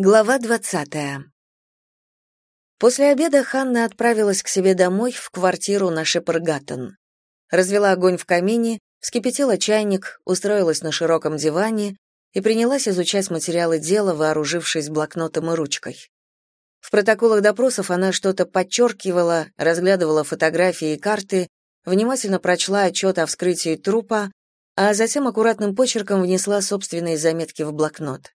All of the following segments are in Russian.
Глава 20. После обеда Ханна отправилась к себе домой в квартиру на Шепаргаттен. Развела огонь в камине, вскипятила чайник, устроилась на широком диване и принялась изучать материалы дела, вооружившись блокнотом и ручкой. В протоколах допросов она что-то подчеркивала, разглядывала фотографии и карты, внимательно прочла отчет о вскрытии трупа, а затем аккуратным почерком внесла собственные заметки в блокнот.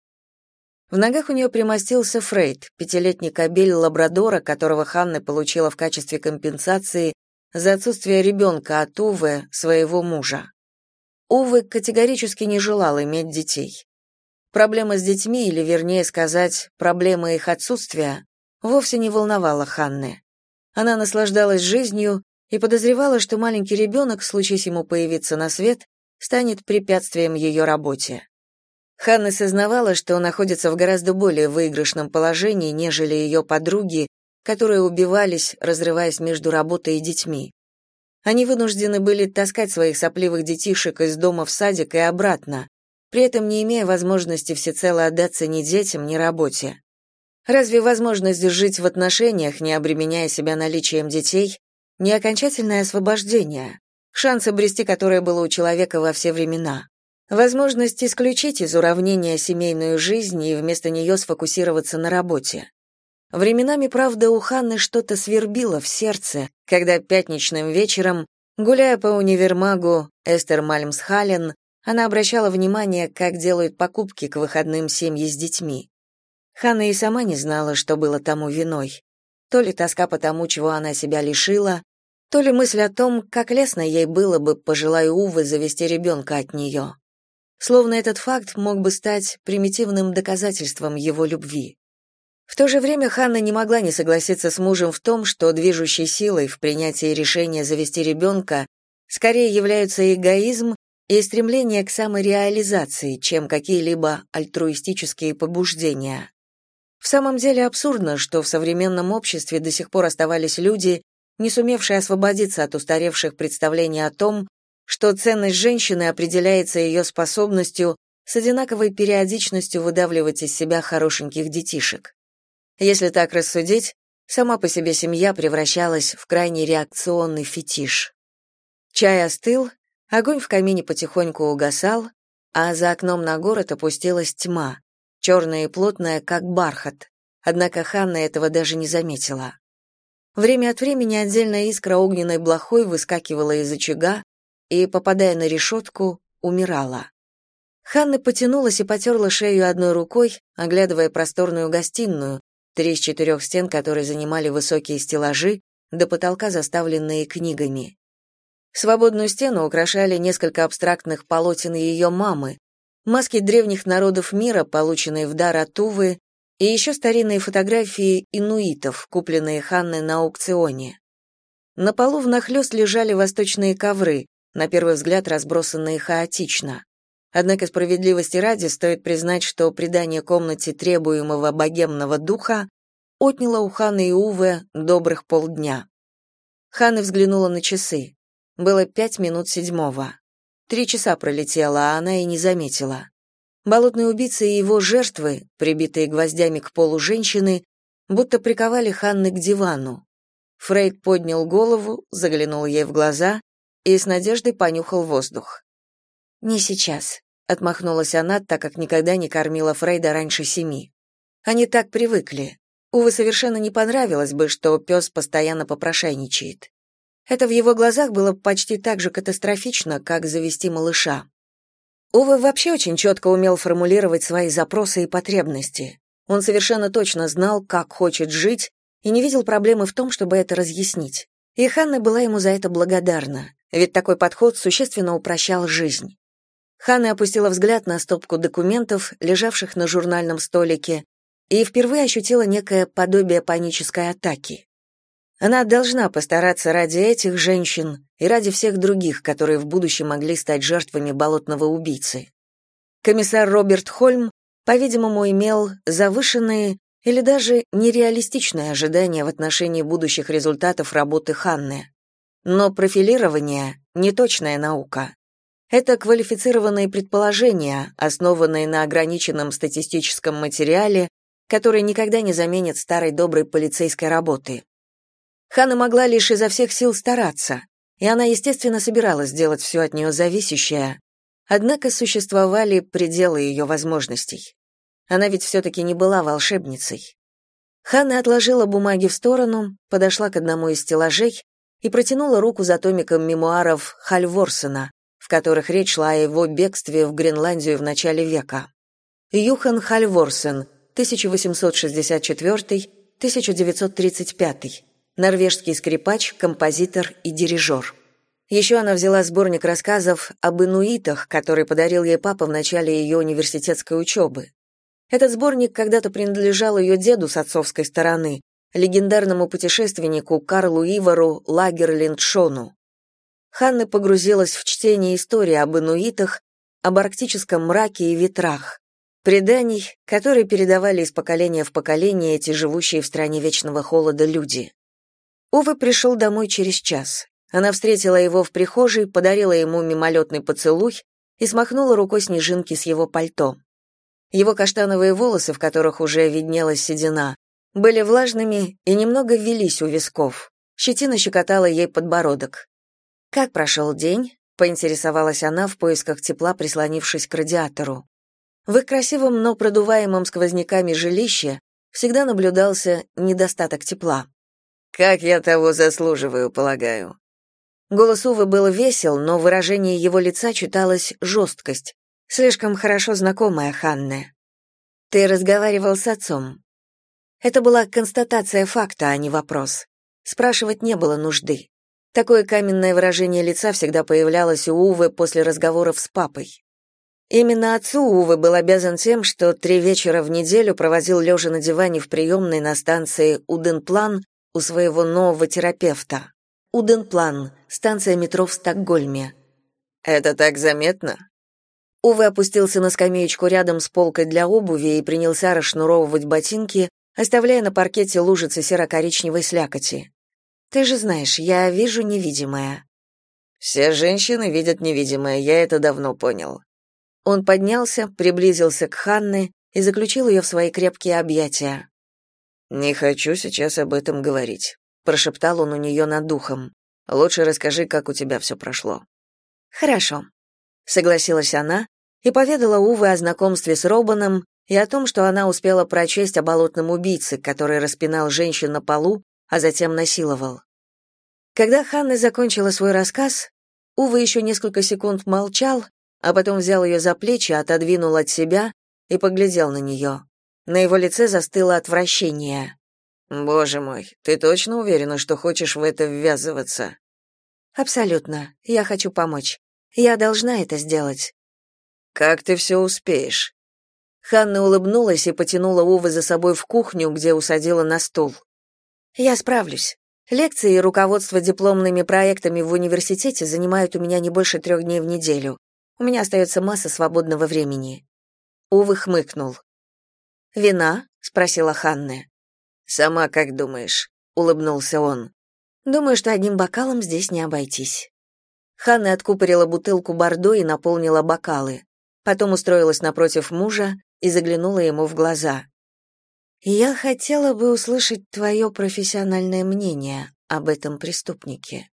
В ногах у нее примостился Фрейд, пятилетний кобель лабрадора, которого Ханна получила в качестве компенсации за отсутствие ребенка от Увы, своего мужа. Увы категорически не желал иметь детей. Проблема с детьми, или вернее сказать, проблема их отсутствия, вовсе не волновала Ханны. Она наслаждалась жизнью и подозревала, что маленький ребенок, случись ему появиться на свет, станет препятствием ее работе. Ханна сознавала, что находится в гораздо более выигрышном положении, нежели ее подруги, которые убивались, разрываясь между работой и детьми. Они вынуждены были таскать своих сопливых детишек из дома в садик и обратно, при этом не имея возможности всецело отдаться ни детям, ни работе. Разве возможность жить в отношениях, не обременяя себя наличием детей, не окончательное освобождение, шанс обрести которое было у человека во все времена? Возможность исключить из уравнения семейную жизнь и вместо нее сфокусироваться на работе. Временами, правда, у Ханны что-то свербило в сердце, когда пятничным вечером, гуляя по универмагу Эстер Мальмсхален, она обращала внимание, как делают покупки к выходным семьи с детьми. Ханна и сама не знала, что было тому виной. То ли тоска по тому, чего она себя лишила, то ли мысль о том, как лестно ей было бы, пожелая Увы, завести ребенка от нее словно этот факт мог бы стать примитивным доказательством его любви. В то же время Ханна не могла не согласиться с мужем в том, что движущей силой в принятии решения завести ребенка скорее являются эгоизм и стремление к самореализации, чем какие-либо альтруистические побуждения. В самом деле абсурдно, что в современном обществе до сих пор оставались люди, не сумевшие освободиться от устаревших представлений о том, что ценность женщины определяется ее способностью с одинаковой периодичностью выдавливать из себя хорошеньких детишек. Если так рассудить, сама по себе семья превращалась в крайне реакционный фетиш. Чай остыл, огонь в камине потихоньку угасал, а за окном на город опустилась тьма, черная и плотная, как бархат. Однако Ханна этого даже не заметила. Время от времени отдельная искра огненной блохой выскакивала из очага, и, попадая на решетку, умирала. Ханна потянулась и потерла шею одной рукой, оглядывая просторную гостиную, три из четырех стен которой занимали высокие стеллажи, до потолка заставленные книгами. Свободную стену украшали несколько абстрактных полотен ее мамы, маски древних народов мира, полученные в дар от Увы, и еще старинные фотографии инуитов, купленные Ханной на аукционе. На полу внахлёст лежали восточные ковры, на первый взгляд разбросанные хаотично. Однако справедливости ради стоит признать, что придание комнате требуемого богемного духа отняло у Ханы и Уве добрых полдня. Ханна взглянула на часы. Было пять минут седьмого. Три часа пролетело, а она и не заметила. Болотный убийца и его жертвы, прибитые гвоздями к полу женщины, будто приковали Ханны к дивану. Фрейд поднял голову, заглянул ей в глаза и с надеждой понюхал воздух. «Не сейчас», — отмахнулась она, так как никогда не кормила Фрейда раньше семи. Они так привыкли. Увы, совершенно не понравилось бы, что пес постоянно попрошайничает. Это в его глазах было почти так же катастрофично, как завести малыша. Увы вообще очень четко умел формулировать свои запросы и потребности. Он совершенно точно знал, как хочет жить, и не видел проблемы в том, чтобы это разъяснить. И Ханна была ему за это благодарна ведь такой подход существенно упрощал жизнь. Ханна опустила взгляд на стопку документов, лежавших на журнальном столике, и впервые ощутила некое подобие панической атаки. Она должна постараться ради этих женщин и ради всех других, которые в будущем могли стать жертвами болотного убийцы. Комиссар Роберт Хольм, по-видимому, имел завышенные или даже нереалистичные ожидания в отношении будущих результатов работы Ханны. Но профилирование — неточная наука. Это квалифицированные предположения, основанные на ограниченном статистическом материале, который никогда не заменит старой доброй полицейской работы. Хана могла лишь изо всех сил стараться, и она, естественно, собиралась сделать все от нее зависящее, однако существовали пределы ее возможностей. Она ведь все-таки не была волшебницей. Ханна отложила бумаги в сторону, подошла к одному из стеллажей и протянула руку за томиком мемуаров Хальворсена, в которых речь шла о его бегстве в Гренландию в начале века. Юхан Хальворсен, 1864-1935, норвежский скрипач, композитор и дирижер. Еще она взяла сборник рассказов об инуитах, который подарил ей папа в начале ее университетской учебы. Этот сборник когда-то принадлежал ее деду с отцовской стороны, легендарному путешественнику Карлу Ивару Лагерлиндшону. Ханна погрузилась в чтение истории об инуитах, об арктическом мраке и ветрах, преданий, которые передавали из поколения в поколение эти живущие в стране вечного холода люди. Увы пришел домой через час. Она встретила его в прихожей, подарила ему мимолетный поцелуй и смахнула рукой снежинки с его пальто. Его каштановые волосы, в которых уже виднелась седина, были влажными и немного ввелись у висков. Щетина щекотала ей подбородок. «Как прошел день?» — поинтересовалась она в поисках тепла, прислонившись к радиатору. В их красивом, но продуваемом сквозняками жилище всегда наблюдался недостаток тепла. «Как я того заслуживаю, полагаю». Голос Увы был весел, но в выражении его лица читалась жесткость, слишком хорошо знакомая Ханне. Ты разговаривал с отцом. Это была констатация факта, а не вопрос. Спрашивать не было нужды. Такое каменное выражение лица всегда появлялось у Увы после разговоров с папой. Именно отцу Увы был обязан тем, что три вечера в неделю проводил лежа на диване в приемной на станции Уденплан у своего нового терапевта. Уденплан, станция метро в Стокгольме. «Это так заметно?» Увы опустился на скамеечку рядом с полкой для обуви и принялся расшнуровывать ботинки, оставляя на паркете лужицы серо-коричневой слякоти. «Ты же знаешь, я вижу невидимое». «Все женщины видят невидимое, я это давно понял». Он поднялся, приблизился к Ханне и заключил ее в свои крепкие объятия. «Не хочу сейчас об этом говорить», — прошептал он у нее над духом. «Лучше расскажи, как у тебя все прошло». «Хорошо», — согласилась она и поведала Уве о знакомстве с Робаном и о том, что она успела прочесть о болотном убийце, который распинал женщин на полу, а затем насиловал. Когда Ханна закончила свой рассказ, Уве еще несколько секунд молчал, а потом взял ее за плечи, отодвинул от себя и поглядел на нее. На его лице застыло отвращение. «Боже мой, ты точно уверена, что хочешь в это ввязываться?» «Абсолютно. Я хочу помочь. Я должна это сделать. Как ты все успеешь? Ханна улыбнулась и потянула Увы за собой в кухню, где усадила на стул. Я справлюсь. Лекции и руководство дипломными проектами в университете занимают у меня не больше трех дней в неделю. У меня остается масса свободного времени. Увы хмыкнул. «Вина?» — спросила Ханна. «Сама как думаешь?» — улыбнулся он. «Думаю, что одним бокалом здесь не обойтись». Ханна откупорила бутылку бордо и наполнила бокалы потом устроилась напротив мужа и заглянула ему в глаза. «Я хотела бы услышать твое профессиональное мнение об этом преступнике»,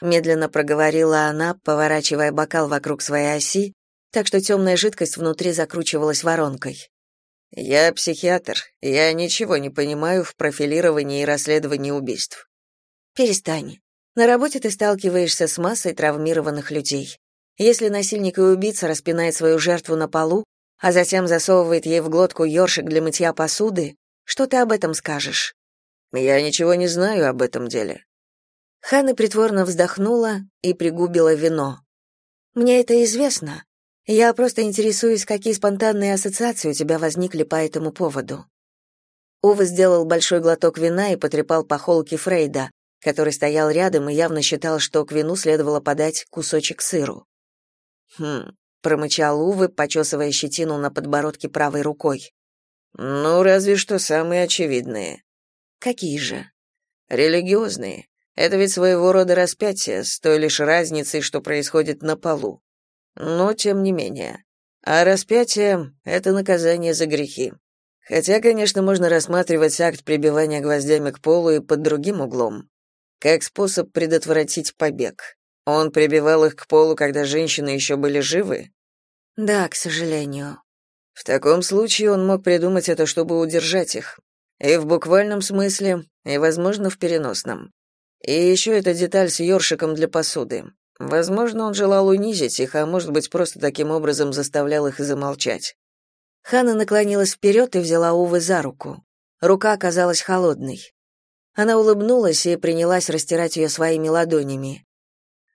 медленно проговорила она, поворачивая бокал вокруг своей оси, так что темная жидкость внутри закручивалась воронкой. «Я психиатр, я ничего не понимаю в профилировании и расследовании убийств». «Перестань. На работе ты сталкиваешься с массой травмированных людей. Если насильник и убийца распинает свою жертву на полу, а затем засовывает ей в глотку ёршик для мытья посуды, что ты об этом скажешь? Я ничего не знаю об этом деле. Ханна притворно вздохнула и пригубила вино. Мне это известно. Я просто интересуюсь, какие спонтанные ассоциации у тебя возникли по этому поводу. Ува сделал большой глоток вина и потрепал по холке Фрейда, который стоял рядом и явно считал, что к вину следовало подать кусочек сыру. «Хм», — промычал Увы, почесывая щетину на подбородке правой рукой. «Ну, разве что самые очевидные». «Какие же?» «Религиозные. Это ведь своего рода распятие, с той лишь разницей, что происходит на полу. Но тем не менее. А распятие — это наказание за грехи. Хотя, конечно, можно рассматривать акт прибивания гвоздями к полу и под другим углом, как способ предотвратить побег. Он прибивал их к полу, когда женщины еще были живы? Да, к сожалению. В таком случае он мог придумать это, чтобы удержать их. И в буквальном смысле, и, возможно, в переносном. И еще эта деталь с ёршиком для посуды. Возможно, он желал унизить их, а может быть, просто таким образом заставлял их замолчать. Ханна наклонилась вперед и взяла Увы за руку. Рука оказалась холодной. Она улыбнулась и принялась растирать ее своими ладонями.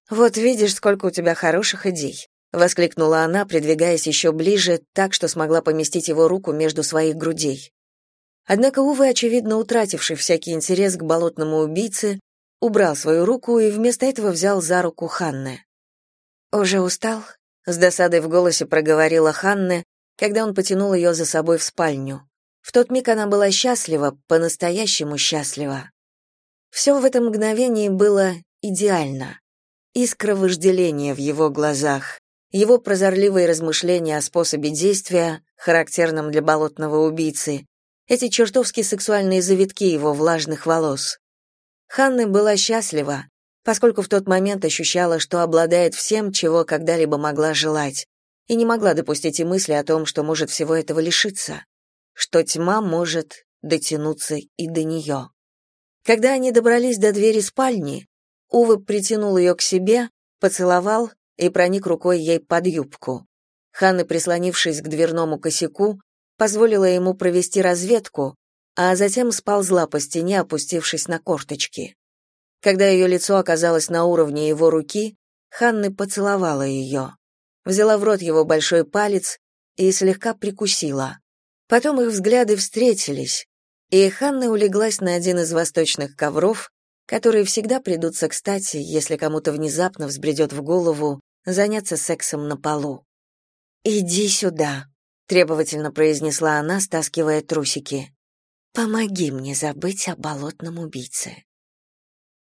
«Вот видишь, сколько у тебя хороших идей», — воскликнула она, придвигаясь еще ближе, так что смогла поместить его руку между своих грудей. Однако Увы, очевидно утративший всякий интерес к болотному убийце, убрал свою руку и вместо этого взял за руку Ханны. «Уже устал?» — с досадой в голосе проговорила Ханна, когда он потянул ее за собой в спальню. В тот миг она была счастлива, по-настоящему счастлива. Все в этом мгновении было идеально. Искра вожделения в его глазах, его прозорливые размышления о способе действия, характерном для болотного убийцы, эти чертовски сексуальные завитки его влажных волос. Ханна была счастлива, поскольку в тот момент ощущала, что обладает всем, чего когда-либо могла желать, и не могла допустить и мысли о том, что может всего этого лишиться, что тьма может дотянуться и до нее. Когда они добрались до двери спальни, Увы притянул ее к себе, поцеловал и проник рукой ей под юбку. Ханна, прислонившись к дверному косяку, позволила ему провести разведку, а затем сползла по стене, опустившись на корточки. Когда ее лицо оказалось на уровне его руки, Ханны поцеловала ее. Взяла в рот его большой палец и слегка прикусила. Потом их взгляды встретились, и Ханна улеглась на один из восточных ковров, которые всегда придутся кстати, если кому-то внезапно взбредет в голову заняться сексом на полу. «Иди сюда», — требовательно произнесла она, стаскивая трусики. Помоги мне забыть о болотном убийце.